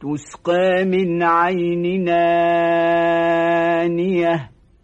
تسقى من عيننا.